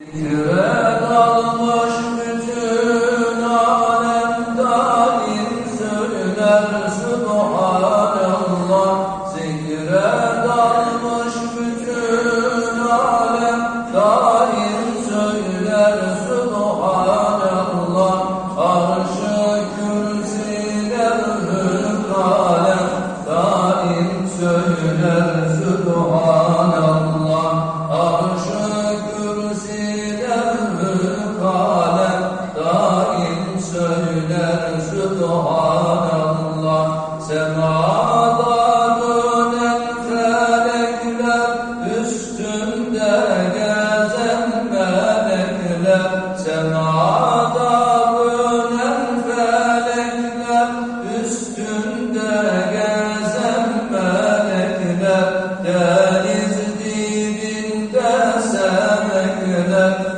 Zikre dalmış bütün alem daim söyler Subhanallah. Zikre dalmış bütün alem daim söyler Subhanallah. Arş-ı kürsiler hülk alem daim söyler Subhanallah söyler Subhanallah Semada dönen üstünde gezen melekler Semada dönen felekler üstünde gezen melekler Deniz dibinde semekler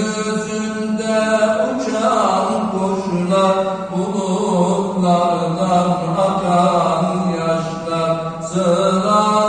Gökyüzünde uçan kuşlar Bulutlardan akan yaşlar Sıra